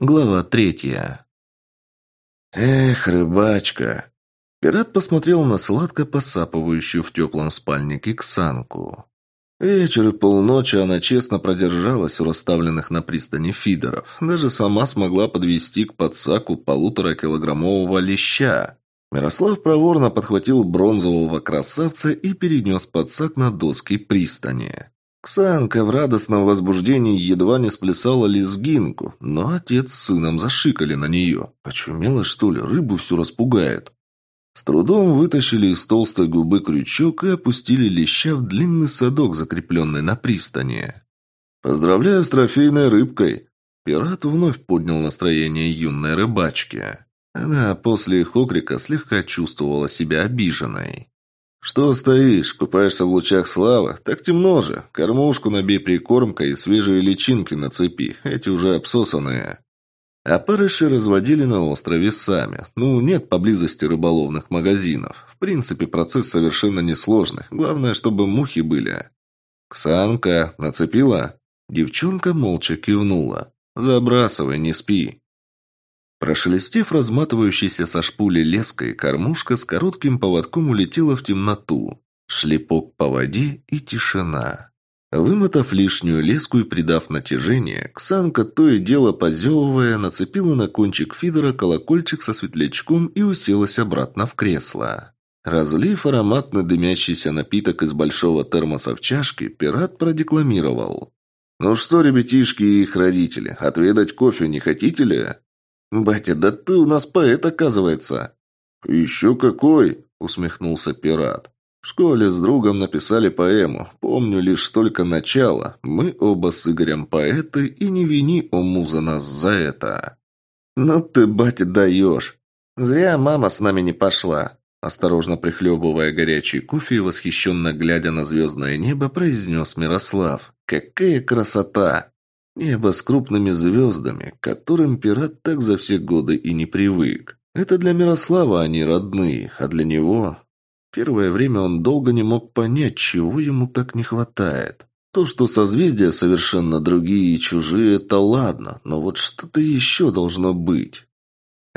Глава третья. «Эх, рыбачка!» Пират посмотрел на сладко посапывающую в теплом спальнике Ксанку. Вечер и полночи она честно продержалась у расставленных на пристани фидеров. Даже сама смогла подвести к подсаку полуторакилограммового леща. Мирослав проворно подхватил бронзового красавца и перенес подсак на доски пристани. Ксанка в радостном возбуждении едва не сплясала лезгинку, но отец с сыном зашикали на нее. Очумела, что ли, рыбу все распугает. С трудом вытащили из толстой губы крючок и опустили леща в длинный садок, закрепленный на пристани. «Поздравляю с трофейной рыбкой!» Пират вновь поднял настроение юной рыбачки. Она после их окрика слегка чувствовала себя обиженной. «Что стоишь? Купаешься в лучах славы? Так темно же. Кормушку набей прикормкой и свежие личинки нацепи. Эти уже обсосанные». Опарыши разводили на острове сами. Ну, нет поблизости рыболовных магазинов. В принципе, процесс совершенно несложный. Главное, чтобы мухи были. «Ксанка, нацепила?» Девчонка молча кивнула. «Забрасывай, не спи». Прошелестев разматывающейся со шпули леской, кормушка с коротким поводком улетела в темноту. Шлепок по воде и тишина. Вымотав лишнюю леску и придав натяжение, Ксанка, то и дело позевывая, нацепила на кончик фидера колокольчик со светлячком и уселась обратно в кресло. Разлив ароматно дымящийся напиток из большого термоса в чашке, пират продекламировал. «Ну что, ребятишки и их родители, отведать кофе не хотите ли?» «Батя, да ты у нас поэт, оказывается!» «Еще какой!» — усмехнулся пират. «В школе с другом написали поэму. Помню лишь только начало. Мы оба с Игорем поэты, и не вини, о муза, нас за это!» «Ну ты, батя, даешь! Зря мама с нами не пошла!» Осторожно прихлебывая горячий кофе и восхищенно глядя на звездное небо, произнес Мирослав. «Какая красота!» Небо с крупными звездами, к которым пират так за все годы и не привык. Это для Мирослава они родные, а для него... Первое время он долго не мог понять, чего ему так не хватает. То, что созвездия совершенно другие и чужие, это ладно, но вот что-то еще должно быть.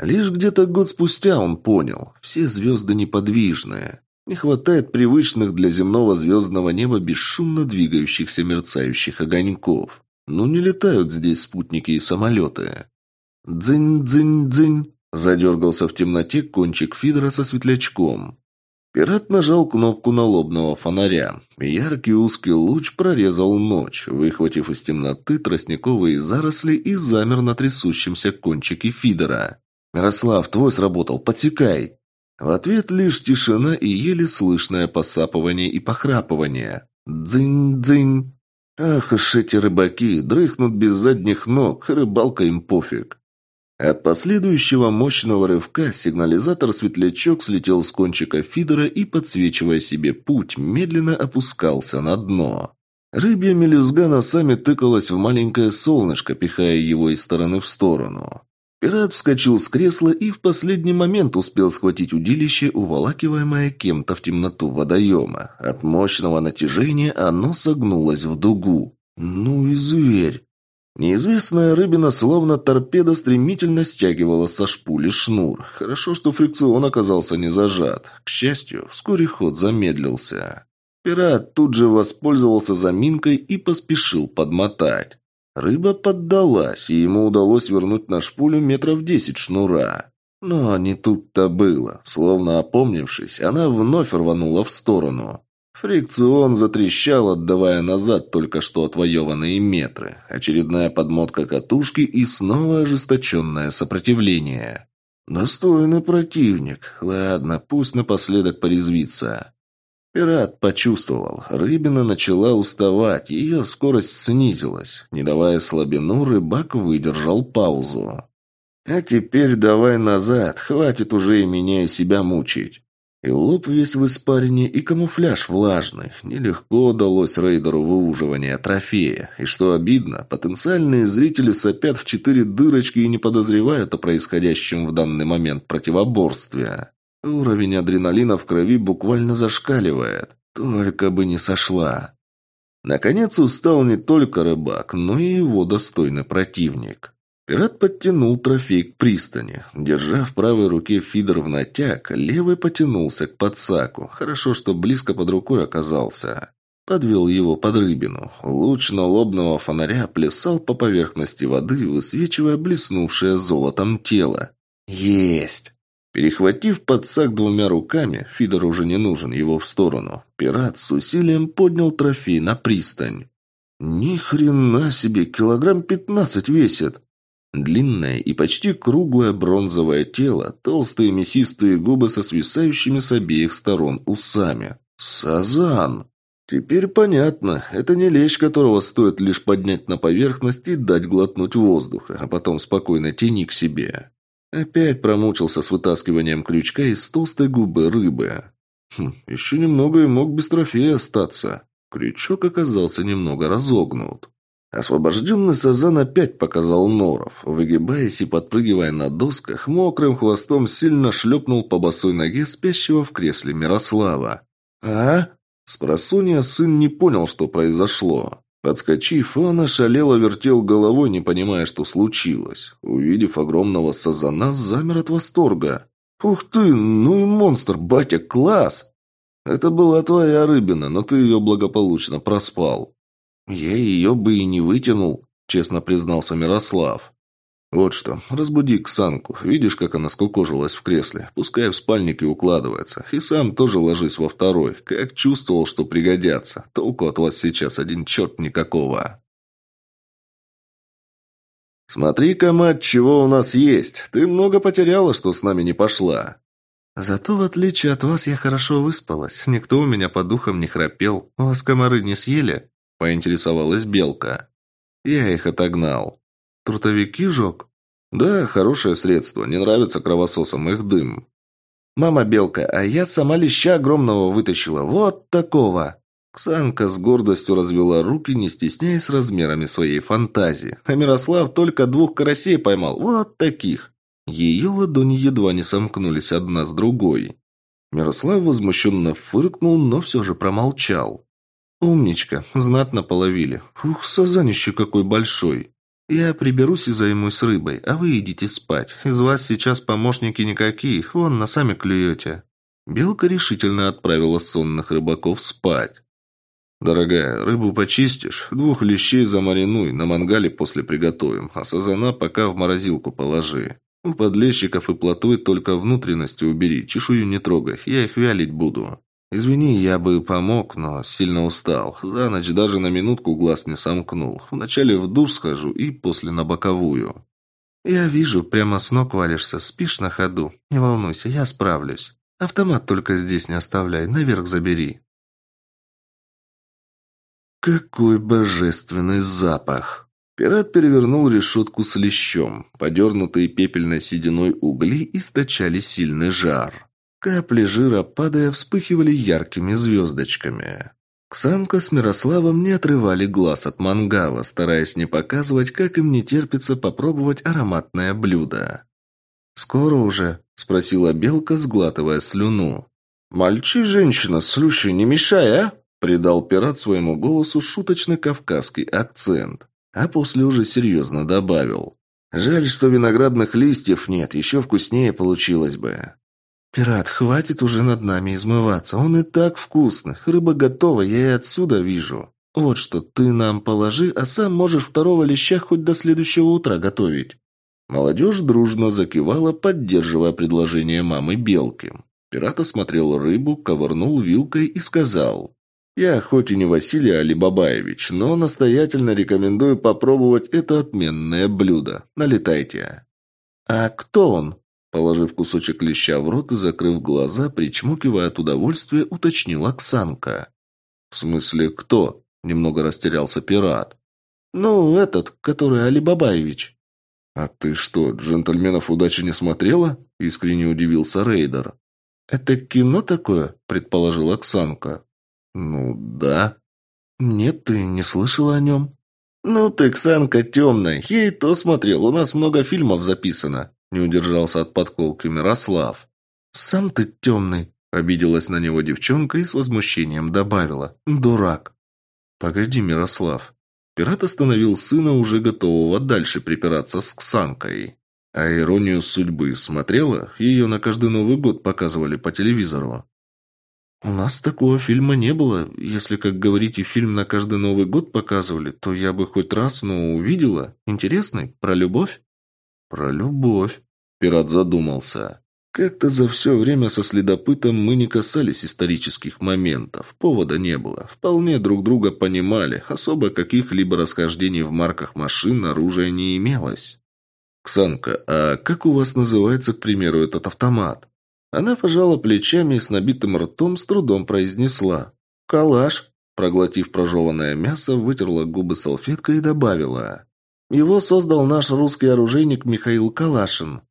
Лишь где-то год спустя он понял, все звезды неподвижные. Не хватает привычных для земного звездного неба бесшумно двигающихся мерцающих огоньков. Ну не летают здесь спутники и самолеты. Дзынь-дзынь-дзынь. Задергался в темноте кончик фидера со светлячком. Пират нажал кнопку налобного фонаря. Яркий узкий луч прорезал ночь, выхватив из темноты тростниковые заросли и замер на трясущемся кончике фидера. «Мирослав, твой сработал, подсекай!» В ответ лишь тишина и еле слышное посапывание и похрапывание. «Дзынь-дзынь!» Ах уж эти рыбаки, дрыхнут без задних ног, рыбалка им пофиг. От последующего мощного рывка сигнализатор-светлячок слетел с кончика фидера и, подсвечивая себе путь, медленно опускался на дно. Рыбья мелюзга носами тыкалась в маленькое солнышко, пихая его из стороны в сторону. Пират вскочил с кресла и в последний момент успел схватить удилище, уволакиваемое кем-то в темноту водоема. От мощного натяжения оно согнулось в дугу. Ну и зверь! Неизвестная рыбина, словно торпеда, стремительно стягивала со шпули шнур. Хорошо, что фрикцион оказался не зажат. К счастью, вскоре ход замедлился. Пират тут же воспользовался заминкой и поспешил подмотать. Рыба поддалась, и ему удалось вернуть на шпулю метров десять шнура. Но не тут-то было. Словно опомнившись, она вновь рванула в сторону. Фрикцион затрещал, отдавая назад только что отвоеванные метры. Очередная подмотка катушки и снова ожесточенное сопротивление. «Достойный противник. Ладно, пусть напоследок порезвится». Пират почувствовал. Рыбина начала уставать, ее скорость снизилась. Не давая слабину, рыбак выдержал паузу. «А теперь давай назад, хватит уже и меня и себя мучить». И лоб весь в испарине, и камуфляж влажный. Нелегко удалось рейдеру выуживание трофея. И что обидно, потенциальные зрители сопят в четыре дырочки и не подозревают о происходящем в данный момент противоборстве. Уровень адреналина в крови буквально зашкаливает. Только бы не сошла. Наконец устал не только рыбак, но и его достойный противник. Пират подтянул трофей к пристани. Держа в правой руке фидер в натяг, левый потянулся к подсаку. Хорошо, что близко под рукой оказался. Подвел его под рыбину. Луч налобного фонаря плясал по поверхности воды, высвечивая блеснувшее золотом тело. «Есть!» Перехватив подсак двумя руками, фидер уже не нужен, его в сторону. Пират с усилием поднял трофей на пристань. Ни хрена себе, килограмм пятнадцать весит. Длинное и почти круглое бронзовое тело, толстые мясистые губы со свисающими с обеих сторон усами. Сазан! Теперь понятно, это не лещ, которого стоит лишь поднять на поверхность и дать глотнуть воздуха, а потом спокойно тяни к себе. Опять промучился с вытаскиванием крючка из толстой губы рыбы. Хм, еще немного и мог без трофея остаться. Крючок оказался немного разогнут. Освобожденный сазан опять показал норов. Выгибаясь и подпрыгивая на досках, мокрым хвостом сильно шлепнул по босой ноге спящего в кресле Мирослава. «А?» Спросонья сын не понял, что произошло. Подскочив, он ошалело вертел головой, не понимая, что случилось. Увидев огромного сазана, замер от восторга. «Ух ты, ну и монстр, батя, класс!» «Это была твоя рыбина, но ты ее благополучно проспал». «Я ее бы и не вытянул», — честно признался Мирослав. «Вот что, разбуди Ксанку. Видишь, как она скукожилась в кресле? Пускай в спальнике укладывается. И сам тоже ложись во второй. Как чувствовал, что пригодятся. Толку от вас сейчас один черт никакого». «Смотри-ка, мать, чего у нас есть. Ты много потеряла, что с нами не пошла». «Зато, в отличие от вас, я хорошо выспалась. Никто у меня по духам не храпел. Вас комары не съели?» – поинтересовалась Белка. «Я их отогнал». Трутовики жег? Да, хорошее средство. Не нравится кровососам их дым. Мама Белка, а я сама леща огромного вытащила. Вот такого. Ксанка с гордостью развела руки, не стесняясь размерами своей фантазии. А Мирослав только двух карасей поймал. Вот таких. Ее ладони едва не сомкнулись одна с другой. Мирослав возмущенно фыркнул, но все же промолчал. «Умничка, знатно половили. Ух, сазанище какой большой!» «Я приберусь и займусь рыбой, а вы идите спать. Из вас сейчас помощники никакие, вон на сами клюете». Белка решительно отправила сонных рыбаков спать. «Дорогая, рыбу почистишь, двух лещей замаринуй, на мангале после приготовим, а сазана пока в морозилку положи. У подлещиков и плотвы только внутренности убери, чешую не трогай, я их вялить буду». «Извини, я бы помог, но сильно устал. За ночь даже на минутку глаз не сомкнул. Вначале в душ схожу и после на боковую». «Я вижу, прямо с ног валишься, спишь на ходу. Не волнуйся, я справлюсь. Автомат только здесь не оставляй, наверх забери». Какой божественный запах! Пират перевернул решетку с лещом. Подернутые пепельной сединой угли источали сильный жар. Капли жира, падая, вспыхивали яркими звездочками. Ксанка с Мирославом не отрывали глаз от мангала, стараясь не показывать, как им не терпится попробовать ароматное блюдо. «Скоро уже?» – спросила Белка, сглатывая слюну. «Мальчи, женщина, слушай, не мешай, а?» – придал пират своему голосу шуточный кавказский акцент, а после уже серьезно добавил. «Жаль, что виноградных листьев нет, еще вкуснее получилось бы». «Пират, хватит уже над нами измываться. Он и так вкусный. Рыба готова, я и отсюда вижу. Вот что, ты нам положи, а сам можешь второго леща хоть до следующего утра готовить». Молодежь дружно закивала, поддерживая предложение мамы Белки. Пират осмотрел рыбу, ковырнул вилкой и сказал. «Я хоть и не Василий Алибабаевич, но настоятельно рекомендую попробовать это отменное блюдо. Налетайте». «А кто он?» Положив кусочек леща в рот и закрыв глаза, причмокивая от удовольствия, уточнил Оксанка. «В смысле, кто?» – немного растерялся пират. «Ну, этот, который Алибабаевич». «А ты что, джентльменов удачи не смотрела?» – искренне удивился Рейдер. «Это кино такое?» – предположил Оксанка. «Ну, да». «Нет, ты не слышала о нем?» «Ну ты, Оксанка темная, я и то смотрел, у нас много фильмов записано», не удержался от подколки Мирослав. «Сам ты темный», — обиделась на него девчонка и с возмущением добавила. «Дурак». «Погоди, Мирослав». Пират остановил сына, уже готового дальше припираться с Ксанкой. А иронию судьбы смотрела? Ее на каждый Новый год показывали по телевизору. «У нас такого фильма не было. Если, как говорите, фильм на каждый Новый год показывали, то я бы хоть раз, но увидела. Интересный? Про любовь?» «Про любовь», – пират задумался. Как-то за все время со следопытом мы не касались исторических моментов. Повода не было. Вполне друг друга понимали. Особо каких-либо расхождений в марках машин оружия не имелось. «Ксанка, а как у вас называется, к примеру, этот автомат?» Она пожала плечами и с набитым ртом с трудом произнесла. «Калаш». Проглотив прожеванное мясо, вытерла губы салфеткой и добавила. «Его создал наш русский оружейник Михаил Калашин».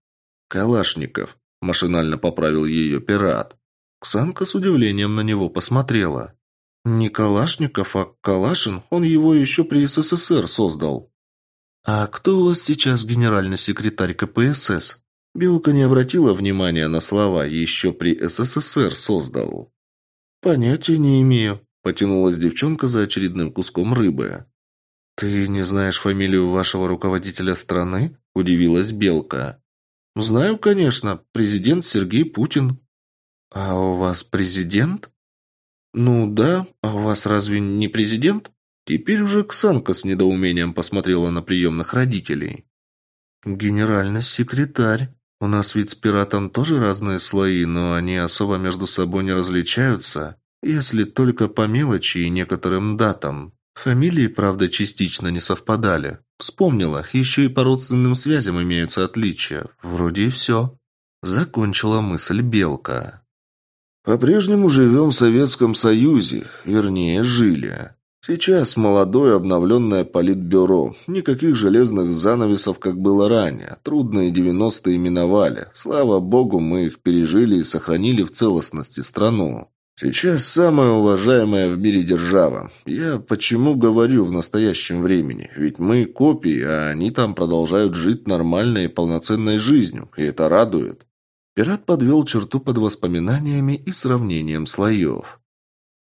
«Калашников», – машинально поправил ее пират. Ксанка с удивлением на него посмотрела. «Не Калашников, а Калашин, он его еще при СССР создал». «А кто у вас сейчас генеральный секретарь КПСС?» Белка не обратила внимания на слова «еще при СССР создал». «Понятия не имею», – потянулась девчонка за очередным куском рыбы. «Ты не знаешь фамилию вашего руководителя страны?» – удивилась Белка. «Знаю, конечно. Президент Сергей Путин». «А у вас президент?» «Ну да. А у вас разве не президент?» Теперь уже Ксанка с недоумением посмотрела на приемных родителей. «Генеральный секретарь. У нас ведь с пиратом тоже разные слои, но они особо между собой не различаются, если только по мелочи и некоторым датам. Фамилии, правда, частично не совпадали. Вспомнила, еще и по родственным связям имеются отличия. Вроде и все. Закончила мысль Белка. «По-прежнему живем в Советском Союзе, вернее, жили. Сейчас молодое обновленное политбюро. Никаких железных занавесов, как было ранее. Трудные девяностые миновали. Слава богу, мы их пережили и сохранили в целостности страну. Сейчас самая уважаемая в мире держава. Я почему говорю в настоящем времени? Ведь мы копии, а они там продолжают жить нормальной и полноценной жизнью. И это радует. Пират подвел черту под воспоминаниями и сравнением слоев.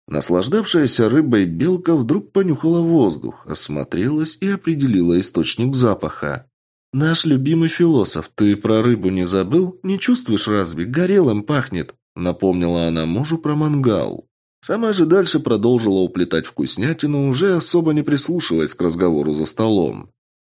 Наслаждавшаяся рыбой белка вдруг понюхала воздух, осмотрелась и определила источник запаха. «Наш любимый философ, ты про рыбу не забыл? Не чувствуешь разве? Горелым пахнет!» Напомнила она мужу про мангал. Сама же дальше продолжила уплетать вкуснятину, уже особо не прислушиваясь к разговору за столом.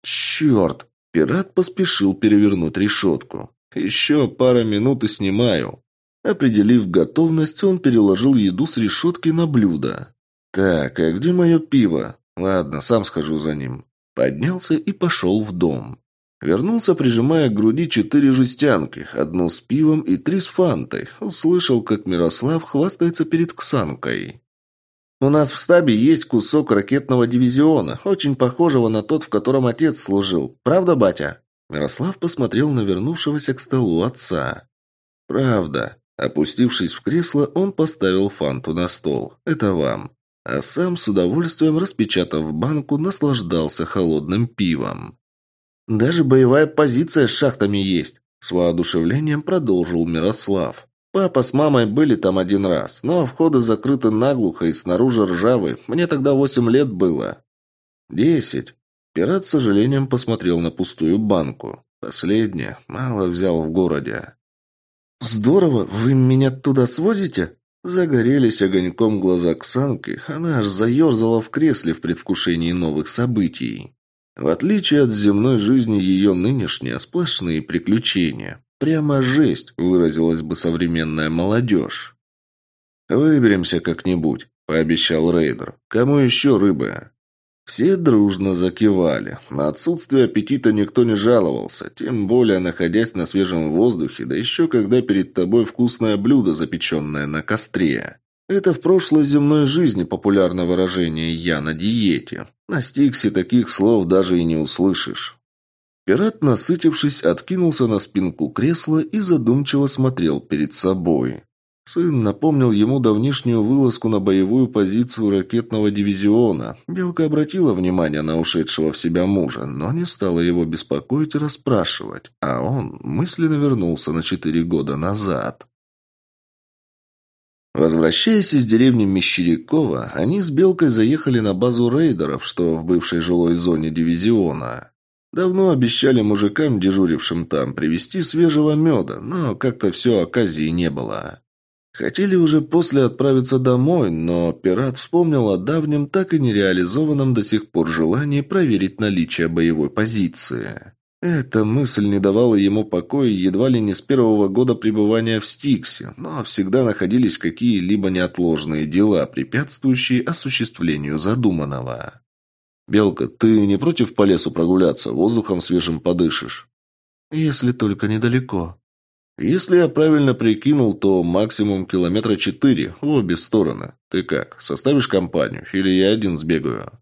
«Черт!» Пират поспешил перевернуть решетку. «Еще пара минут и снимаю». Определив готовность, он переложил еду с решетки на блюдо. «Так, а где мое пиво? Ладно, сам схожу за ним». Поднялся и пошел в дом. Вернулся, прижимая к груди четыре жестянки, одну с пивом и три с фантой. Услышал, как Мирослав хвастается перед Ксанкой. «У нас в стабе есть кусок ракетного дивизиона, очень похожего на тот, в котором отец служил. Правда, батя?» Мирослав посмотрел на вернувшегося к столу отца. «Правда. Опустившись в кресло, он поставил фанту на стол. «Это вам». А сам, с удовольствием распечатав банку, наслаждался холодным пивом. «Даже боевая позиция с шахтами есть», – с воодушевлением продолжил Мирослав. «Папа с мамой были там один раз, но входы закрыты наглухо и снаружи ржавы. Мне тогда восемь лет было». «Десять». Пират с сожалением посмотрел на пустую банку. Последнее. Мало взял в городе. «Здорово! Вы меня туда свозите?» Загорелись огоньком глаза Ксанки, она аж заерзала в кресле в предвкушении новых событий. В отличие от земной жизни, ее нынешние сплошные приключения. Прямо жесть, выразилась бы современная молодежь. «Выберемся как-нибудь», – пообещал Рейдер. «Кому еще рыбы?» Все дружно закивали. На отсутствие аппетита никто не жаловался, тем более находясь на свежем воздухе, да еще когда перед тобой вкусное блюдо, запеченное на костре. Это в прошлой земной жизни популярное выражение «я на диете». На Стиксе таких слов даже и не услышишь. Пират, насытившись, откинулся на спинку кресла и задумчиво смотрел перед собой. Сын напомнил ему давнишнюю вылазку на боевую позицию ракетного дивизиона. Белка обратила внимание на ушедшего в себя мужа, но не стала его беспокоить и расспрашивать, а он мысленно вернулся на четыре года назад. Возвращаясь из деревни Мещерякова, они с Белкой заехали на базу рейдеров, что в бывшей жилой зоне дивизиона. Давно обещали мужикам, дежурившим там, привезти свежего меда, но как-то все оказии не было. Хотели уже после отправиться домой, но пират вспомнил о давнем, так и нереализованном до сих пор желании проверить наличие боевой позиции. Эта мысль не давала ему покоя едва ли не с первого года пребывания в Стиксе, но всегда находились какие-либо неотложные дела, препятствующие осуществлению задуманного. «Белка, ты не против по лесу прогуляться? Воздухом свежим подышишь?» «Если только недалеко». «Если я правильно прикинул, то максимум километра четыре, в обе стороны. Ты как, составишь компанию? Или я один сбегаю?»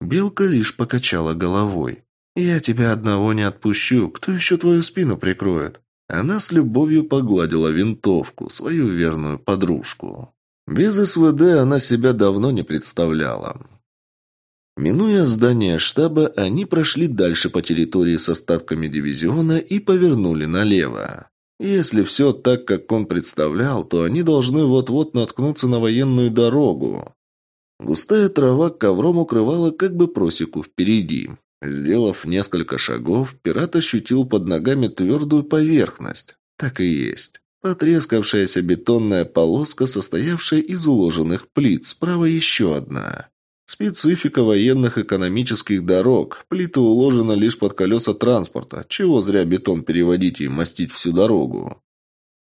Белка лишь покачала головой. «Я тебя одного не отпущу. Кто еще твою спину прикроет?» Она с любовью погладила винтовку, свою верную подружку. Без СВД она себя давно не представляла. Минуя здание штаба, они прошли дальше по территории с остатками дивизиона и повернули налево. Если все так, как он представлял, то они должны вот-вот наткнуться на военную дорогу. Густая трава ковром укрывала как бы просеку впереди. Сделав несколько шагов, пират ощутил под ногами твердую поверхность. Так и есть. Потрескавшаяся бетонная полоска, состоявшая из уложенных плит, справа еще одна. Специфика военных экономических дорог. Плиты уложены лишь под колеса транспорта. Чего зря бетон переводить и мастить всю дорогу.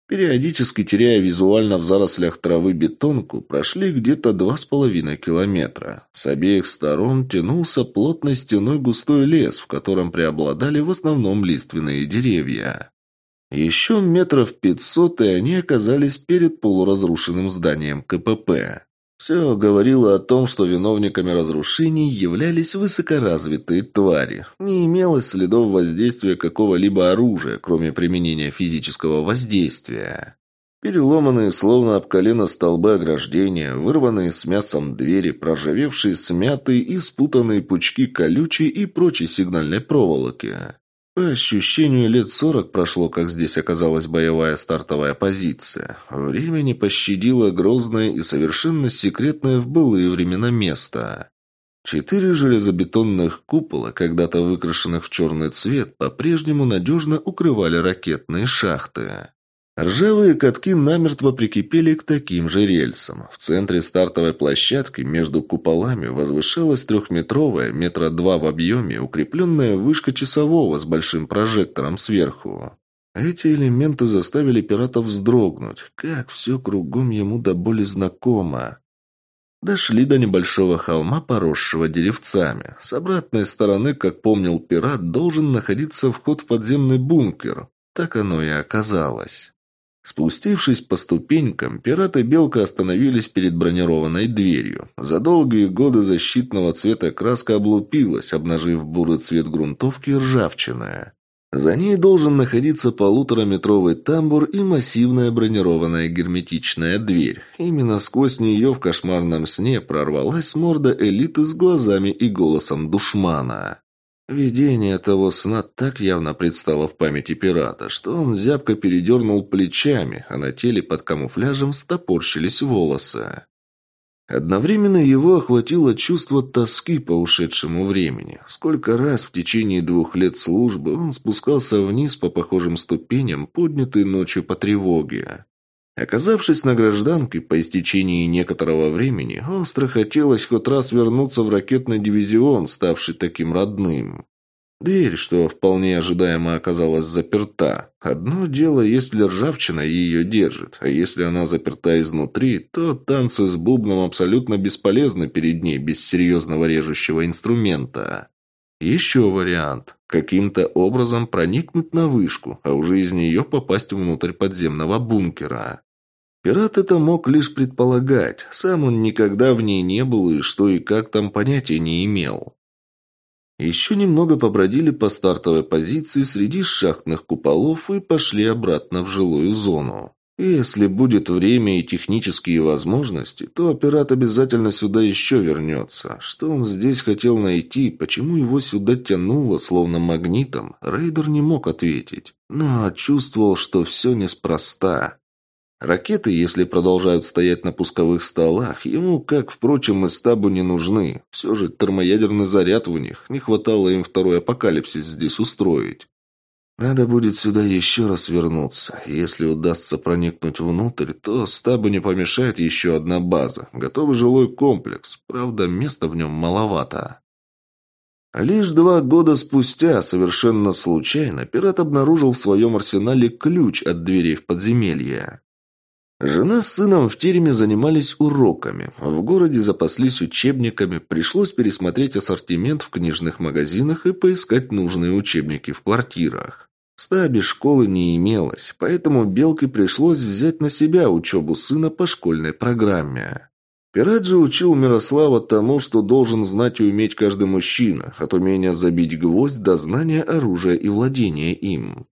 Периодически теряя визуально в зарослях травы бетонку, прошли где-то два с половиной километра. С обеих сторон тянулся плотной стеной густой лес, в котором преобладали в основном лиственные деревья. Еще метров пятьсот, и они оказались перед полуразрушенным зданием КПП. Все говорило о том, что виновниками разрушений являлись высокоразвитые твари. Не имелось следов воздействия какого-либо оружия, кроме применения физического воздействия. Переломанные, словно об колено столбы ограждения, вырванные с мясом двери, проржавевшие смятые и спутанные пучки колючей и прочей сигнальной проволоки. По ощущению, лет сорок прошло, как здесь оказалась боевая стартовая позиция. Время не пощадило грозное и совершенно секретное в былые времена место. Четыре железобетонных купола, когда-то выкрашенных в черный цвет, по-прежнему надежно укрывали ракетные шахты. Ржавые катки намертво прикипели к таким же рельсам. В центре стартовой площадки между куполами возвышалась трехметровая, метра два в объеме, укрепленная вышка часового с большим прожектором сверху. Эти элементы заставили пирата вздрогнуть. Как все кругом ему до боли знакомо. Дошли до небольшого холма, поросшего деревцами. С обратной стороны, как помнил пират, должен находиться вход в подземный бункер. Так оно и оказалось. Спустившись по ступенькам, пират и Белка остановились перед бронированной дверью. За долгие годы защитного цвета краска облупилась, обнажив бурый цвет грунтовки и ржавчины. За ней должен находиться полутораметровый тамбур и массивная бронированная герметичная дверь. Именно сквозь нее в кошмарном сне прорвалась морда элиты с глазами и голосом душмана. Видение того сна так явно предстало в памяти пирата, что он зябко передернул плечами, а на теле под камуфляжем стопорщились волосы. Одновременно его охватило чувство тоски по ушедшему времени. Сколько раз в течение двух лет службы он спускался вниз по похожим ступеням, поднятой ночью по тревоге. Оказавшись на гражданке по истечении некоторого времени, остро хотелось хоть раз вернуться в ракетный дивизион, ставший таким родным. Дверь, что вполне ожидаемо оказалась заперта. Одно дело, если ржавчина ее держит, а если она заперта изнутри, то танцы с бубном абсолютно бесполезны перед ней без серьезного режущего инструмента. Еще вариант. Каким-то образом проникнуть на вышку, а уже из нее попасть внутрь подземного бункера. Пират это мог лишь предполагать. Сам он никогда в ней не был и что и как там понятия не имел. Еще немного побродили по стартовой позиции среди шахтных куполов и пошли обратно в жилую зону. Если будет время и технические возможности, то пират обязательно сюда еще вернется. Что он здесь хотел найти, почему его сюда тянуло, словно магнитом, рейдер не мог ответить. Но чувствовал, что все неспроста. Ракеты, если продолжают стоять на пусковых столах, ему, как, впрочем, и стабу не нужны. Все же термоядерный заряд в них. Не хватало им второй апокалипсис здесь устроить. Надо будет сюда еще раз вернуться. Если удастся проникнуть внутрь, то стабу не помешает еще одна база. Готовый жилой комплекс. Правда, места в нем маловато. Лишь два года спустя, совершенно случайно, пират обнаружил в своем арсенале ключ от дверей в подземелье. Жена с сыном в тереме занимались уроками. В городе запаслись учебниками, пришлось пересмотреть ассортимент в книжных магазинах и поискать нужные учебники в квартирах. В стабе школы не имелось, поэтому Белке пришлось взять на себя учебу сына по школьной программе. Пират же учил Мирослава тому, что должен знать и уметь каждый мужчина, от умения забить гвоздь до знания оружия и владения им.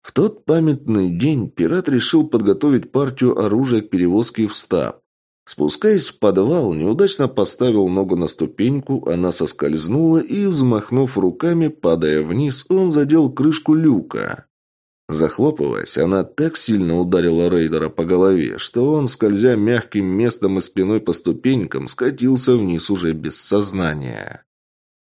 В тот памятный день пират решил подготовить партию оружия к перевозке в стаб. Спускаясь в подвал, неудачно поставил ногу на ступеньку, она соскользнула и, взмахнув руками, падая вниз, он задел крышку люка. Захлопываясь, она так сильно ударила рейдера по голове, что он, скользя мягким местом и спиной по ступенькам, скатился вниз уже без сознания.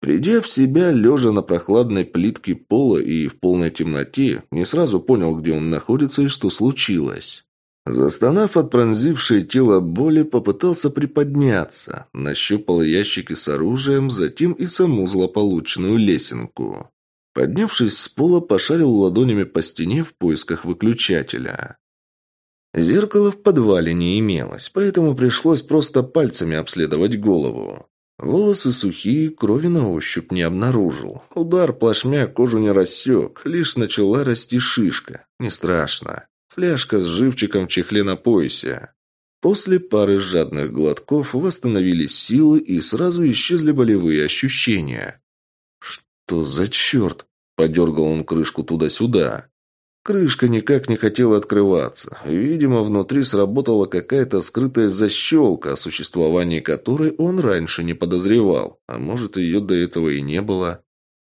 Придя в себя, лежа на прохладной плитке пола и в полной темноте, не сразу понял, где он находится и что случилось. Застонав от пронзившей тело боли, попытался приподняться, нащупал ящики с оружием, затем и саму злополучную лесенку. Поднявшись с пола, пошарил ладонями по стене в поисках выключателя. Зеркала в подвале не имелось, поэтому пришлось просто пальцами обследовать голову. Волосы сухие, крови на ощупь не обнаружил. Удар плашмя кожу не рассек, лишь начала расти шишка. Не страшно. Фляжка с живчиком в чехле на поясе. После пары жадных глотков восстановились силы и сразу исчезли болевые ощущения. «Что за черт?» – подергал он крышку туда-сюда. Крышка никак не хотела открываться. Видимо, внутри сработала какая-то скрытая защелка, о существовании которой он раньше не подозревал. А может, ее до этого и не было.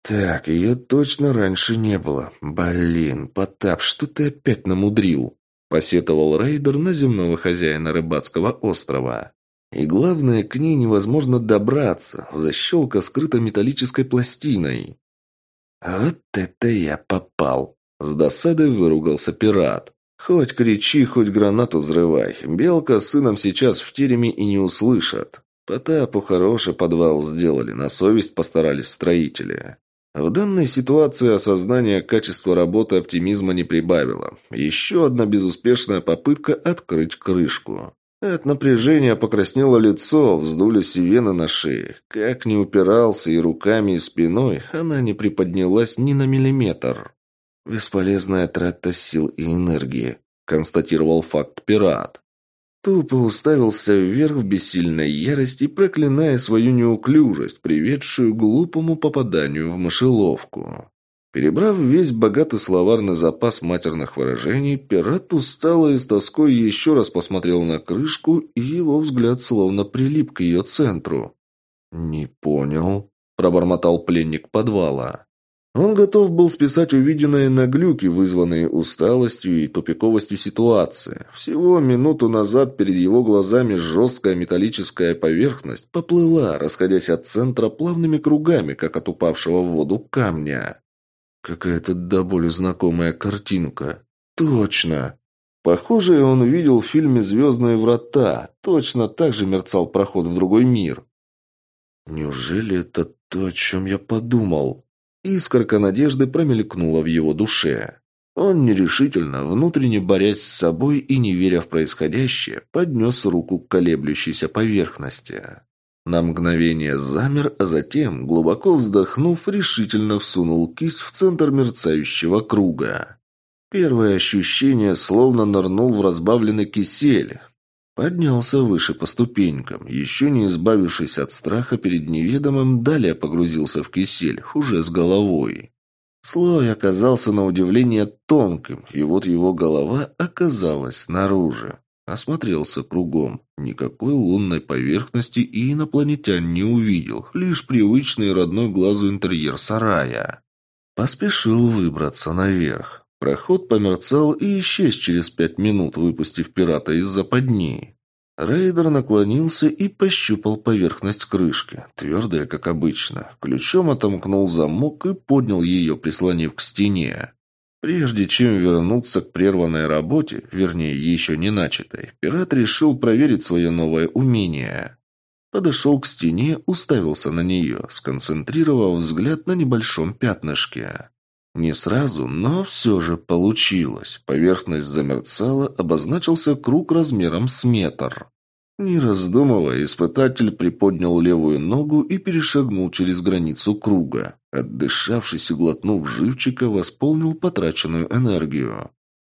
«Так, ее точно раньше не было. Блин, Потап, что ты опять намудрил?» Посетовал рейдер на земного хозяина рыбацкого острова. И главное, к ней невозможно добраться. Защелка скрыта металлической пластиной. «Вот это я попал!» С досадой выругался пират. «Хоть кричи, хоть гранату взрывай. Белка с сыном сейчас в тереме и не услышат. Потапу хороший подвал сделали, на совесть постарались строители. В данной ситуации осознание качества работы оптимизма не прибавило. Еще одна безуспешная попытка открыть крышку. От напряжения покраснело лицо, вздулись вены на шее. Как ни упирался и руками, и спиной, она не приподнялась ни на миллиметр. «Бесполезная трата сил и энергии», – констатировал факт пират. Тупо уставился вверх в бессильной ярости, проклиная свою неуклюжесть, приведшую к глупому попаданию в мышеловку. Перебрав весь богатый словарный запас матерных выражений, пират устало и с тоской еще раз посмотрел на крышку, и его взгляд словно прилип к ее центру. «Не понял», – пробормотал пленник подвала. Он готов был списать увиденное на глюки, вызванные усталостью и тупиковостью ситуации. Всего минуту назад перед его глазами жесткая металлическая поверхность поплыла, расходясь от центра плавными кругами, как от упавшего в воду камня. Какая-то до боли знакомая картинка. Точно. Похоже, он видел в фильме «Звездные врата». Точно так же мерцал проход в другой мир. Неужели это то, о чем я подумал? Искорка надежды промелькнула в его душе. Он нерешительно, внутренне борясь с собой и не веря в происходящее, поднес руку к колеблющейся поверхности. На мгновение замер, а затем, глубоко вздохнув, решительно всунул кисть в центр мерцающего круга. Первое ощущение словно нырнул в разбавленный кисель. Поднялся выше по ступенькам, еще не избавившись от страха перед неведомым, далее погрузился в кисель, уже с головой. Слой оказался на удивление тонким, и вот его голова оказалась снаружи. Осмотрелся кругом. Никакой лунной поверхности и инопланетян не увидел, лишь привычный родной глазу интерьер сарая. Поспешил выбраться наверх. Проход померцал и исчез через пять минут, выпустив пирата из западни. Рейдер наклонился и пощупал поверхность крышки, твердая, как обычно. Ключом отомкнул замок и поднял ее, прислонив к стене. Прежде чем вернуться к прерванной работе, вернее, еще не начатой, пират решил проверить свое новое умение. Подошел к стене, уставился на нее, сконцентрировав взгляд на небольшом пятнышке. Не сразу, но все же получилось. Поверхность замерцала, обозначился круг размером с метр. Не раздумывая, испытатель приподнял левую ногу и перешагнул через границу круга. Отдышавшись и глотнув живчика, восполнил потраченную энергию.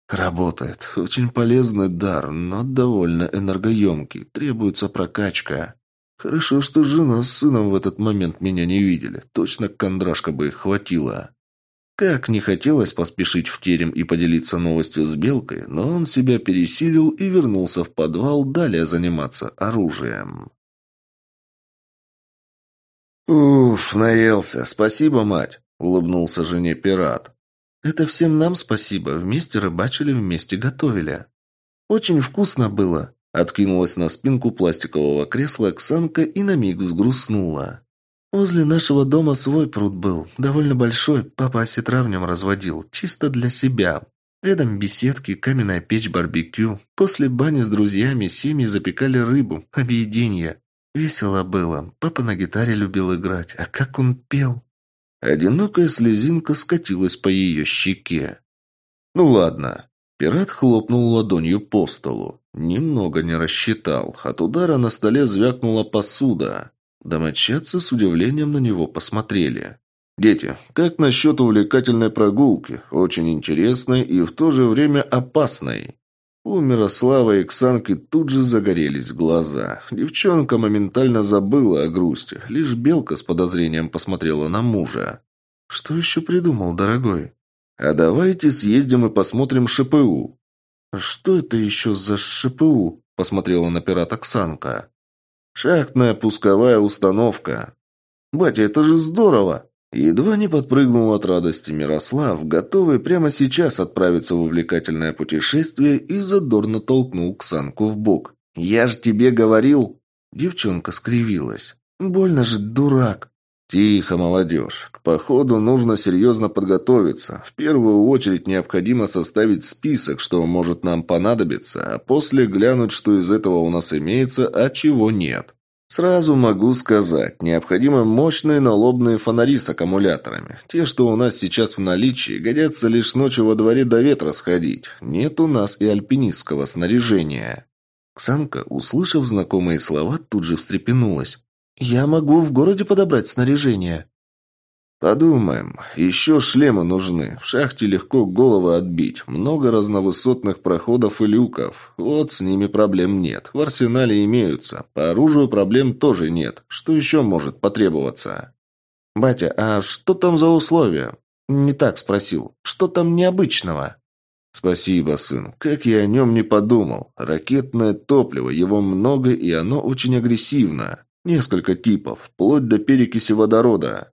Работает. Очень полезный дар, но довольно энергоемкий. Требуется прокачка. Хорошо, что жена с сыном в этот момент меня не видели. Точно кондрашка бы их хватило. Как не хотелось поспешить в терем и поделиться новостью с Белкой, но он себя пересилил и вернулся в подвал далее заниматься оружием. «Уф, наелся. Спасибо, мать!» — улыбнулся жене пират. «Это всем нам спасибо. Вместе рыбачили, вместе готовили. Очень вкусно было!» Откинулась на спинку пластикового кресла Оксанка и на миг взгрустнула. Возле нашего дома свой пруд был, довольно большой, папа осетра в нем разводил, чисто для себя. Рядом беседки, каменная печь барбекю. После бани с друзьями семьи запекали рыбу, объеденье. Весело было. Папа на гитаре любил играть, а как он пел. Одинокая слезинка скатилась по ее щеке. «Ну ладно». Пират хлопнул ладонью по столу. Немного не рассчитал. От удара на столе звякнула посуда. Домочадцы с удивлением на него посмотрели. «Дети, как насчет увлекательной прогулки? Очень интересной и в то же время опасной». У Мирослава и Ксанки тут же загорелись глаза. Девчонка моментально забыла о грусти. Лишь Белка с подозрением посмотрела на мужа. «Что еще придумал, дорогой?» «А давайте съездим и посмотрим ШПУ». «Что это еще за ШПУ?» – посмотрела на пирата Ксанка. Шахтная пусковая установка. Батя, это же здорово! Едва не подпрыгнул от радости Мирослав, готовый прямо сейчас отправиться в увлекательное путешествие и задорно толкнул Ксанку в бок. «Я ж тебе говорил!» Девчонка скривилась. «Больно же, дурак!» «Тихо, молодежь. К походу нужно серьезно подготовиться. В первую очередь необходимо составить список, что может нам понадобиться, а после глянуть, что из этого у нас имеется, а чего нет. Сразу могу сказать, необходимы мощные налобные фонари с аккумуляторами. Те, что у нас сейчас в наличии, годятся лишь ночью во дворе до ветра сходить. Нет у нас и альпинистского снаряжения». Ксанка, услышав знакомые слова, тут же встрепенулась. «Я могу в городе подобрать снаряжение». «Подумаем. Еще шлемы нужны. В шахте легко головы отбить. Много разновысотных проходов и люков. Вот с ними проблем нет. В арсенале имеются. По оружию проблем тоже нет. Что еще может потребоваться?» «Батя, а что там за условия?» «Не так спросил. Что там необычного?» «Спасибо, сын. Как я о нем не подумал. Ракетное топливо, его много, и оно очень агрессивно. Несколько типов, вплоть до перекиси водорода.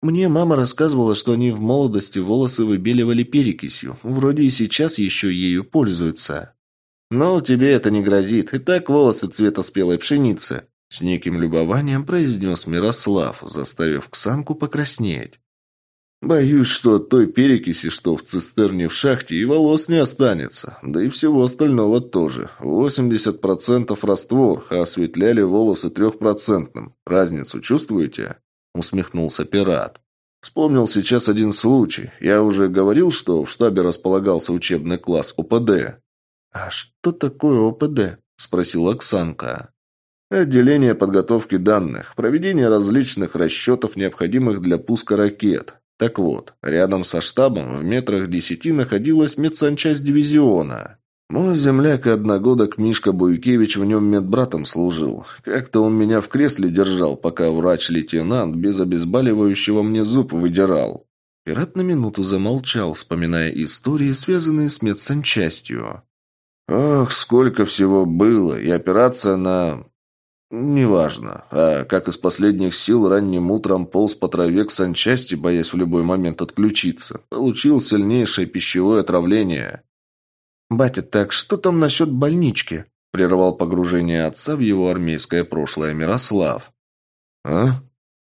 Мне мама рассказывала, что они в молодости волосы выбеливали перекисью. Вроде и сейчас еще ею пользуются. Но тебе это не грозит. И так волосы цвета спелой пшеницы. С неким любованием произнес Мирослав, заставив Ксанку покраснеть. Боюсь, что от той перекиси, что в цистерне в шахте, и волос не останется. Да и всего остального тоже. 80% раствор, а осветляли волосы трехпроцентным. Разницу чувствуете?» Усмехнулся пират. Вспомнил сейчас один случай. Я уже говорил, что в штабе располагался учебный класс ОПД. «А что такое ОПД?» – спросил Оксанка. Отделение подготовки данных, проведение различных расчетов, необходимых для пуска ракет, так вот, рядом со штабом в метрах десяти находилась медсанчасть дивизиона. Мой земляк и одногодок Мишка Буйкевич в нем медбратом служил. Как-то он меня в кресле держал, пока врач-лейтенант без обезболивающего мне зуб выдирал. Пират на минуту замолчал, вспоминая истории, связанные с медсанчастью. Ох, сколько всего было, и операция на... «Неважно. А как из последних сил ранним утром полз по траве к санчасти, боясь в любой момент отключиться. Получил сильнейшее пищевое отравление». «Батя, так что там насчет больнички?» – прервал погружение отца в его армейское прошлое Мирослав. «А?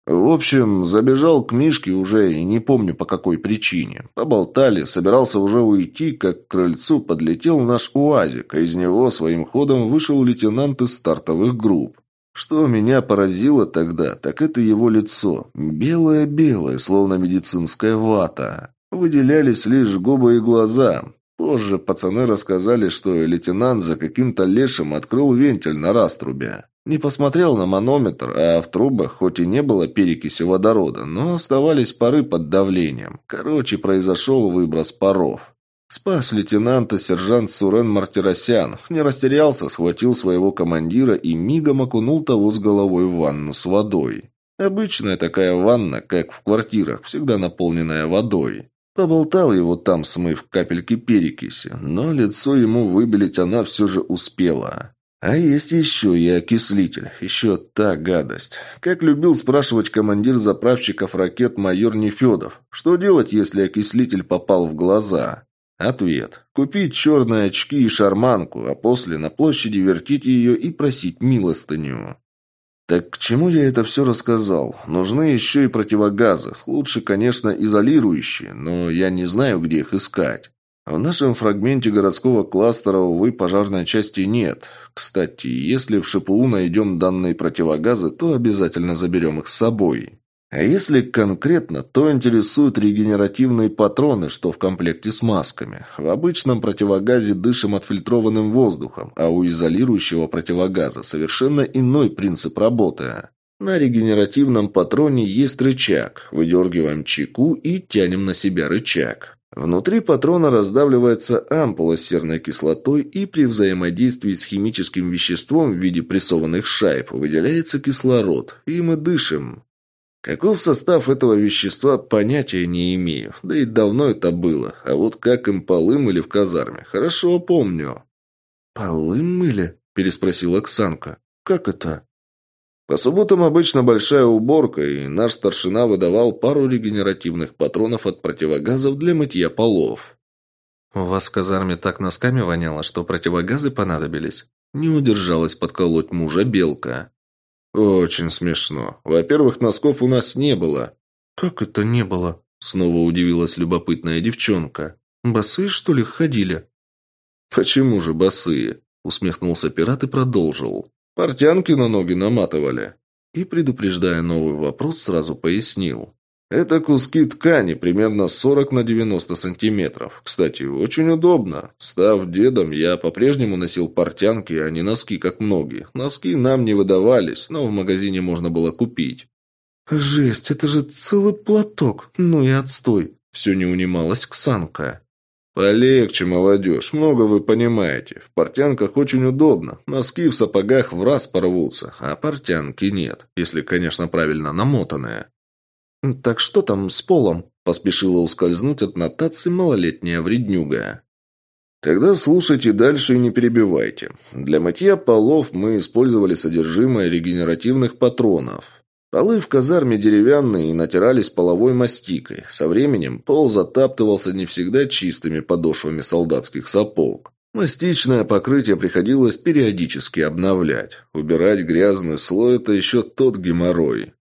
В общем, забежал к Мишке уже и не помню по какой причине. Поболтали, собирался уже уйти, как к крыльцу подлетел наш УАЗик, а из него своим ходом вышел лейтенант из стартовых групп. Что меня поразило тогда, так это его лицо. Белое-белое, словно медицинская вата. Выделялись лишь губы и глаза. Позже пацаны рассказали, что лейтенант за каким-то лешим открыл вентиль на раструбе. Не посмотрел на манометр, а в трубах хоть и не было перекиси водорода, но оставались пары под давлением. Короче, произошел выброс паров. Спас лейтенанта сержант Сурен Мартиросян. Не растерялся, схватил своего командира и мигом окунул того с головой в ванну с водой. Обычная такая ванна, как в квартирах, всегда наполненная водой. Поболтал его там, смыв капельки перекиси, но лицо ему выбелить она все же успела. А есть еще и окислитель. Еще та гадость. Как любил спрашивать командир заправщиков ракет майор Нефедов. Что делать, если окислитель попал в глаза? Ответ. Купить черные очки и шарманку, а после на площади вертить ее и просить милостыню. Так к чему я это все рассказал? Нужны еще и противогазы. Лучше, конечно, изолирующие, но я не знаю, где их искать. В нашем фрагменте городского кластера, увы, пожарной части нет. Кстати, если в ШПУ найдем данные противогазы, то обязательно заберем их с собой. А если конкретно, то интересуют регенеративные патроны, что в комплекте с масками. В обычном противогазе дышим отфильтрованным воздухом, а у изолирующего противогаза совершенно иной принцип работы. На регенеративном патроне есть рычаг. Выдергиваем чеку и тянем на себя рычаг. Внутри патрона раздавливается ампула с серной кислотой и при взаимодействии с химическим веществом в виде прессованных шайб выделяется кислород, и мы дышим. Каков состав этого вещества, понятия не имею, да и давно это было, а вот как им полы мыли в казарме, хорошо помню. «Полы мыли?» – переспросила Оксанка. «Как это?» По субботам обычно большая уборка, и наш старшина выдавал пару регенеративных патронов от противогазов для мытья полов. «У вас в казарме так носками воняло, что противогазы понадобились?» Не удержалась подколоть мужа Белка. «Очень смешно. Во-первых, носков у нас не было». «Как это не было?» Снова удивилась любопытная девчонка. «Босые, что ли, ходили?» «Почему же босые?» Усмехнулся пират и продолжил. Портянки на ноги наматывали. И, предупреждая новый вопрос, сразу пояснил. Это куски ткани, примерно 40 на 90 сантиметров. Кстати, очень удобно. Став дедом, я по-прежнему носил портянки, а не носки, как многие. Носки нам не выдавались, но в магазине можно было купить. «Жесть, это же целый платок! Ну и отстой!» Все не унималась Ксанка. «Полегче, молодежь, много вы понимаете. В портянках очень удобно. Носки в сапогах в раз порвутся, а портянки нет, если, конечно, правильно намотанные». «Так что там с полом?» – поспешила ускользнуть от нотации малолетняя вреднюга. Тогда слушайте дальше и не перебивайте. Для мытья полов мы использовали содержимое регенеративных патронов. Полы в казарме деревянные и натирались половой мастикой. Со временем пол затаптывался не всегда чистыми подошвами солдатских сапог. Мастичное покрытие приходилось периодически обновлять. Убирать грязный слой – это еще тот геморрой.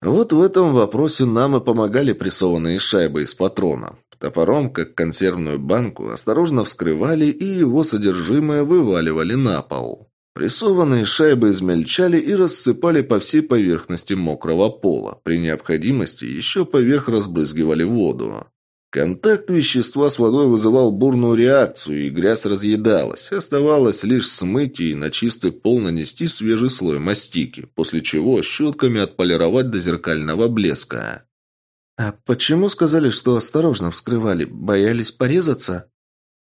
Вот в этом вопросе нам и помогали прессованные шайбы из патрона. Топором, как консервную банку, осторожно вскрывали и его содержимое вываливали на пол. Прессованные шайбы измельчали и рассыпали по всей поверхности мокрого пола. При необходимости еще поверх разбрызгивали воду. Контакт вещества с водой вызывал бурную реакцию, и грязь разъедалась. Оставалось лишь смыть и на чистый пол нанести свежий слой мастики, после чего щетками отполировать до зеркального блеска. «А почему сказали, что осторожно вскрывали? Боялись порезаться?»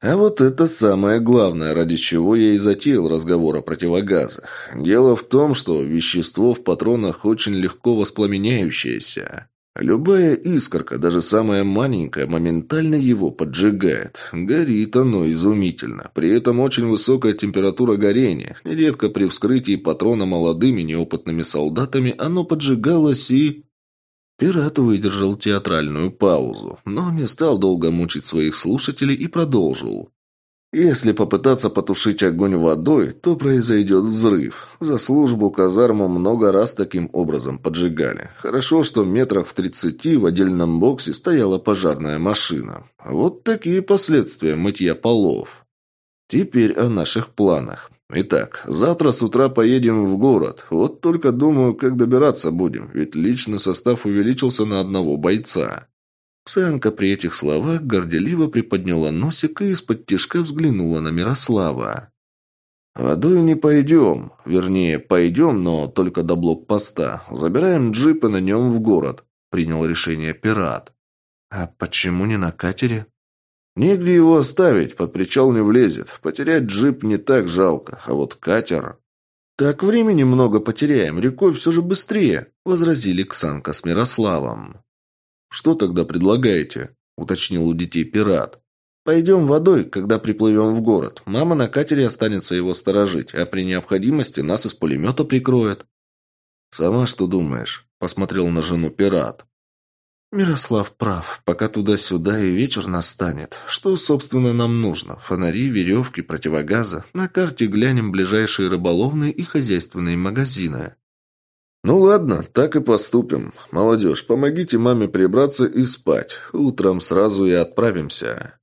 А вот это самое главное, ради чего я и затеял разговор о противогазах. Дело в том, что вещество в патронах очень легко воспламеняющееся. Любая искорка, даже самая маленькая, моментально его поджигает. Горит оно изумительно. При этом очень высокая температура горения. Нередко при вскрытии патрона молодыми неопытными солдатами оно поджигалось и... Пират выдержал театральную паузу, но не стал долго мучить своих слушателей и продолжил. Если попытаться потушить огонь водой, то произойдет взрыв. За службу казарму много раз таким образом поджигали. Хорошо, что метрах в тридцати в отдельном боксе стояла пожарная машина. Вот такие последствия мытья полов. Теперь о наших планах. Итак, завтра с утра поедем в город. Вот только думаю, как добираться будем, ведь личный состав увеличился на одного бойца. Ксанка при этих словах горделиво приподняла носик и из-под тишка взглянула на Мирослава. «Водой не пойдем. Вернее, пойдем, но только до блокпоста. Забираем джип и на нем в город», — принял решение пират. «А почему не на катере?» «Негде его оставить, под причал не влезет. Потерять джип не так жалко, а вот катер...» «Так времени много потеряем, рекой все же быстрее», — возразили Ксанка с Мирославом. «Что тогда предлагаете?» – уточнил у детей пират. «Пойдем водой, когда приплывем в город. Мама на катере останется его сторожить, а при необходимости нас из пулемета прикроет». «Сама что думаешь?» – посмотрел на жену пират. «Мирослав прав. Пока туда-сюда и вечер настанет. Что, собственно, нам нужно? Фонари, веревки, противогазы. На карте глянем ближайшие рыболовные и хозяйственные магазины». «Ну ладно, так и поступим. Молодежь, помогите маме прибраться и спать. Утром сразу и отправимся».